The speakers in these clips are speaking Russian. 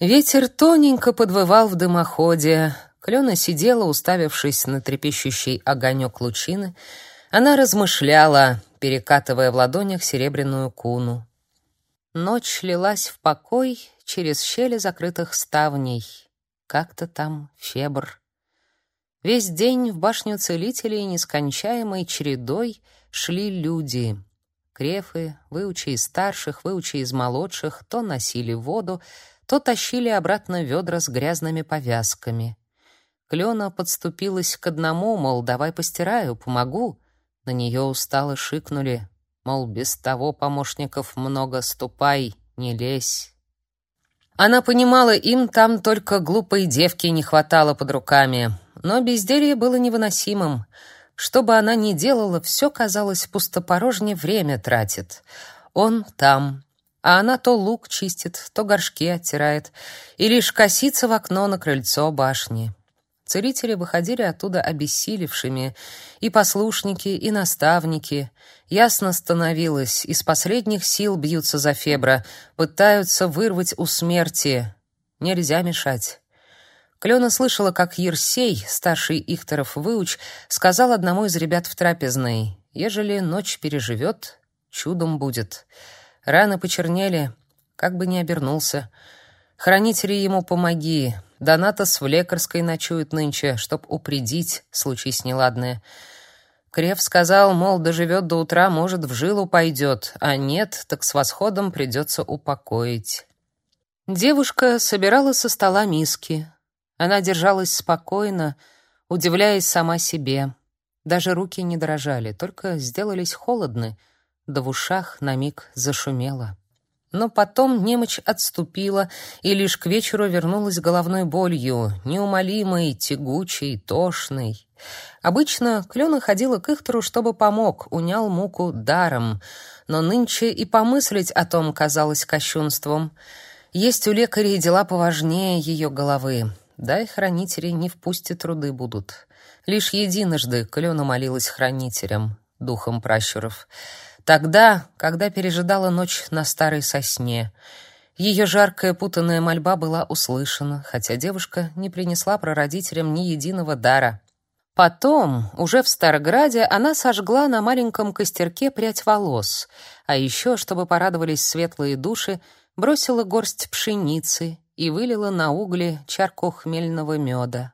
Ветер тоненько подвывал в дымоходе. Клена сидела, уставившись на трепещущий огонек лучины. Она размышляла, перекатывая в ладонях серебряную куну. Ночь лилась в покой через щели закрытых ставней. Как-то там Фебр. Весь день в башню целителей нескончаемой чередой шли люди. Крефы, выучи из старших, выучи из молодших, то носили воду, то тащили обратно ведра с грязными повязками. Клена подступилась к одному, мол, давай постираю, помогу. На нее устало шикнули, мол, без того помощников много, ступай, не лезь. Она понимала, им там только глупой девки не хватало под руками, но безделье было невыносимым. Что бы она ни делала, все казалось пустопорожнее время тратит. Он там, а она то лук чистит, то горшки оттирает, и лишь косится в окно на крыльцо башни. Целители выходили оттуда обессилевшими, и послушники, и наставники. Ясно становилось, из последних сил бьются за Фебра, пытаются вырвать у смерти. Нельзя мешать. Клена слышала, как Ерсей, старший Ихторов выуч, сказал одному из ребят в трапезной, «Ежели ночь переживет, чудом будет». Раны почернели, как бы ни обернулся. Хранители ему помоги. Донатос в лекарской ночует нынче, чтоб упредить, случись неладное. Крев сказал, мол, доживет до утра, может, в жилу пойдет, а нет, так с восходом придется упокоить. Девушка собирала со стола миски. Она держалась спокойно, удивляясь сама себе. Даже руки не дрожали, только сделались холодны — да в ушах на миг зашумело. Но потом немочь отступила, и лишь к вечеру вернулась головной болью, неумолимой, тягучей, тошной. Обычно Клена ходила к Ихтору, чтобы помог, унял муку даром, но нынче и помыслить о том казалось кощунством. Есть у лекарей дела поважнее ее головы. Дай хранители не в пусте труды будут. Лишь единожды Клена молилась хранителям, духом пращуров — Тогда, когда пережидала ночь на старой сосне, ее жаркая путанная мольба была услышана, хотя девушка не принесла прародителям ни единого дара. Потом, уже в Старграде, она сожгла на маленьком костерке прядь волос, а еще, чтобы порадовались светлые души, бросила горсть пшеницы и вылила на угли чарку хмельного меда.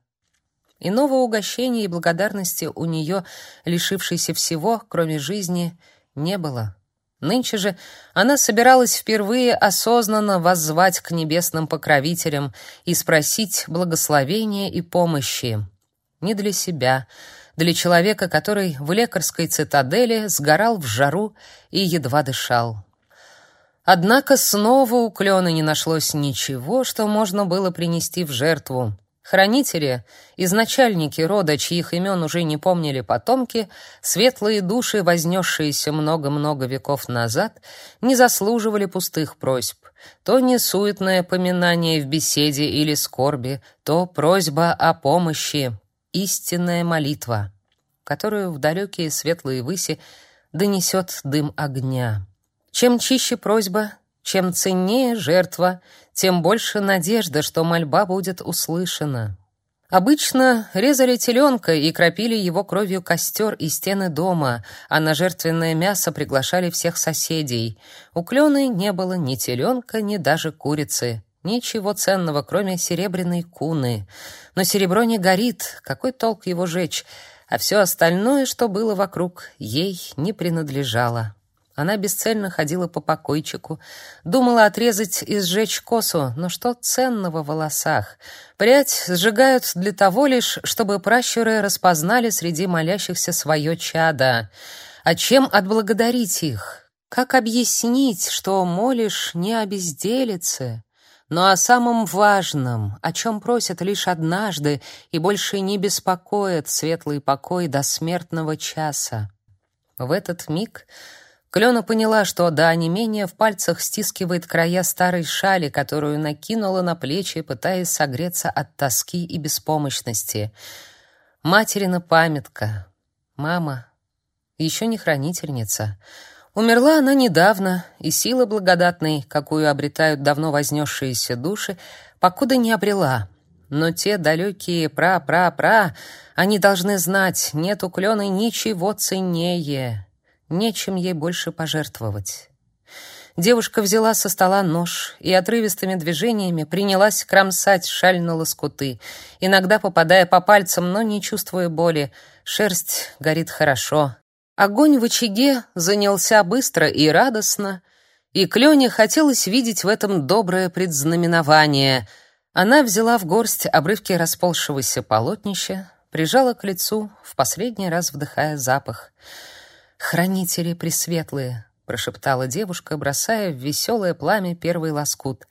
Иного угощения и благодарности у нее, лишившейся всего, кроме жизни, не было. Нынче же она собиралась впервые осознанно воззвать к небесным покровителям и спросить благословения и помощи. Не для себя, для человека, который в лекарской цитадели сгорал в жару и едва дышал. Однако снова у Клёна не нашлось ничего, что можно было принести в жертву. Хранители, изначальники рода, чьих имен уже не помнили потомки, светлые души, вознесшиеся много-много веков назад, не заслуживали пустых просьб. То не суетное поминание в беседе или скорби, то просьба о помощи, истинная молитва, которую в далекие светлые выси донесет дым огня. Чем чище просьба, чем ценнее жертва, тем больше надежда, что мольба будет услышана. Обычно резали теленка и кропили его кровью костер и стены дома, а на жертвенное мясо приглашали всех соседей. У Клены не было ни теленка, ни даже курицы. Ничего ценного, кроме серебряной куны. Но серебро не горит, какой толк его жечь? А все остальное, что было вокруг, ей не принадлежало. Она бесцельно ходила по покойчику, думала отрезать и сжечь косу, но что ценного в волосах? Прядь сжигают для того лишь, чтобы пращуры распознали среди молящихся свое чадо. А чем отблагодарить их? Как объяснить, что молишь не о безделице, но о самом важном, о чем просят лишь однажды и больше не беспокоят светлый покой до смертного часа? В этот миг Клена поняла, что до онемения в пальцах стискивает края старой шали, которую накинула на плечи, пытаясь согреться от тоски и беспомощности. Материна памятка. Мама. Еще не хранительница. Умерла она недавно, и сила благодатной, какую обретают давно вознесшиеся души, покуда не обрела. Но те далекие пра-пра-пра, они должны знать, нет у Клены ничего ценнее, нечем ей больше пожертвовать. Девушка взяла со стола нож и отрывистыми движениями принялась кромсать шаль на лоскуты, иногда попадая по пальцам, но не чувствуя боли. Шерсть горит хорошо. Огонь в очаге занялся быстро и радостно, и Клёне хотелось видеть в этом доброе предзнаменование. Она взяла в горсть обрывки расползшегося полотнища, прижала к лицу, в последний раз вдыхая запах. «Хранители пресветлые!» прошептала девушка, бросая в веселое пламя первый лоскут.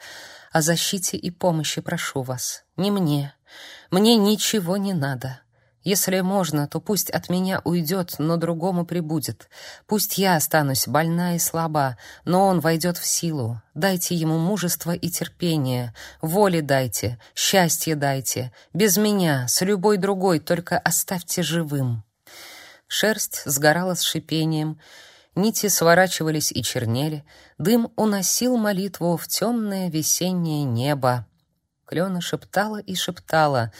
О защите и помощи прошу вас. Не мне. Мне ничего не надо. Если можно, то пусть от меня уйдет, но другому прибудет. Пусть я останусь больна и слаба, но он войдет в силу. Дайте ему мужество и терпение, воли дайте, счастье дайте. Без меня, с любой другой, только оставьте живым. Шерсть сгорала с шипением, Нити сворачивались и чернели, дым уносил молитву в темное весеннее небо. Клена шептала и шептала,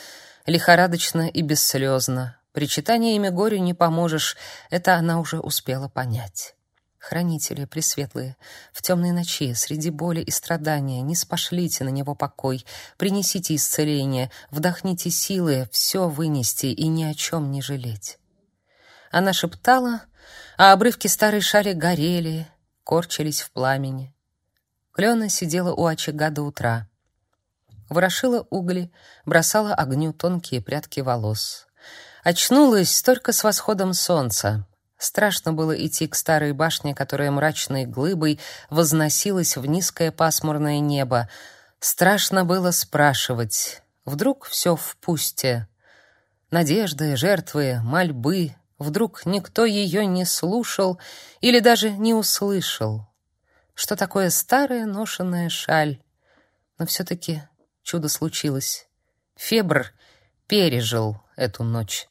лихорадочно и бесслезно. Причитаниями горю не поможешь, это она уже успела понять. Хранители пресветлые, в темной ночи, среди боли и страдания, не спошлите на него покой, принесите исцеление, вдохните силы все вынести и ни о чем не жалеть. Она шептала, а обрывки старой шали горели, корчились в пламени. Клена сидела у очага до утра. Ворошила угли, бросала огню тонкие прядки волос. Очнулась только с восходом солнца. Страшно было идти к старой башне, которая мрачной глыбой возносилась в низкое пасмурное небо. Страшно было спрашивать. Вдруг все в пусте. Надежды, жертвы, мольбы, Вдруг никто ее не слушал или даже не услышал. Что такое старая ношеная шаль? Но все-таки чудо случилось. Фебр пережил эту ночь.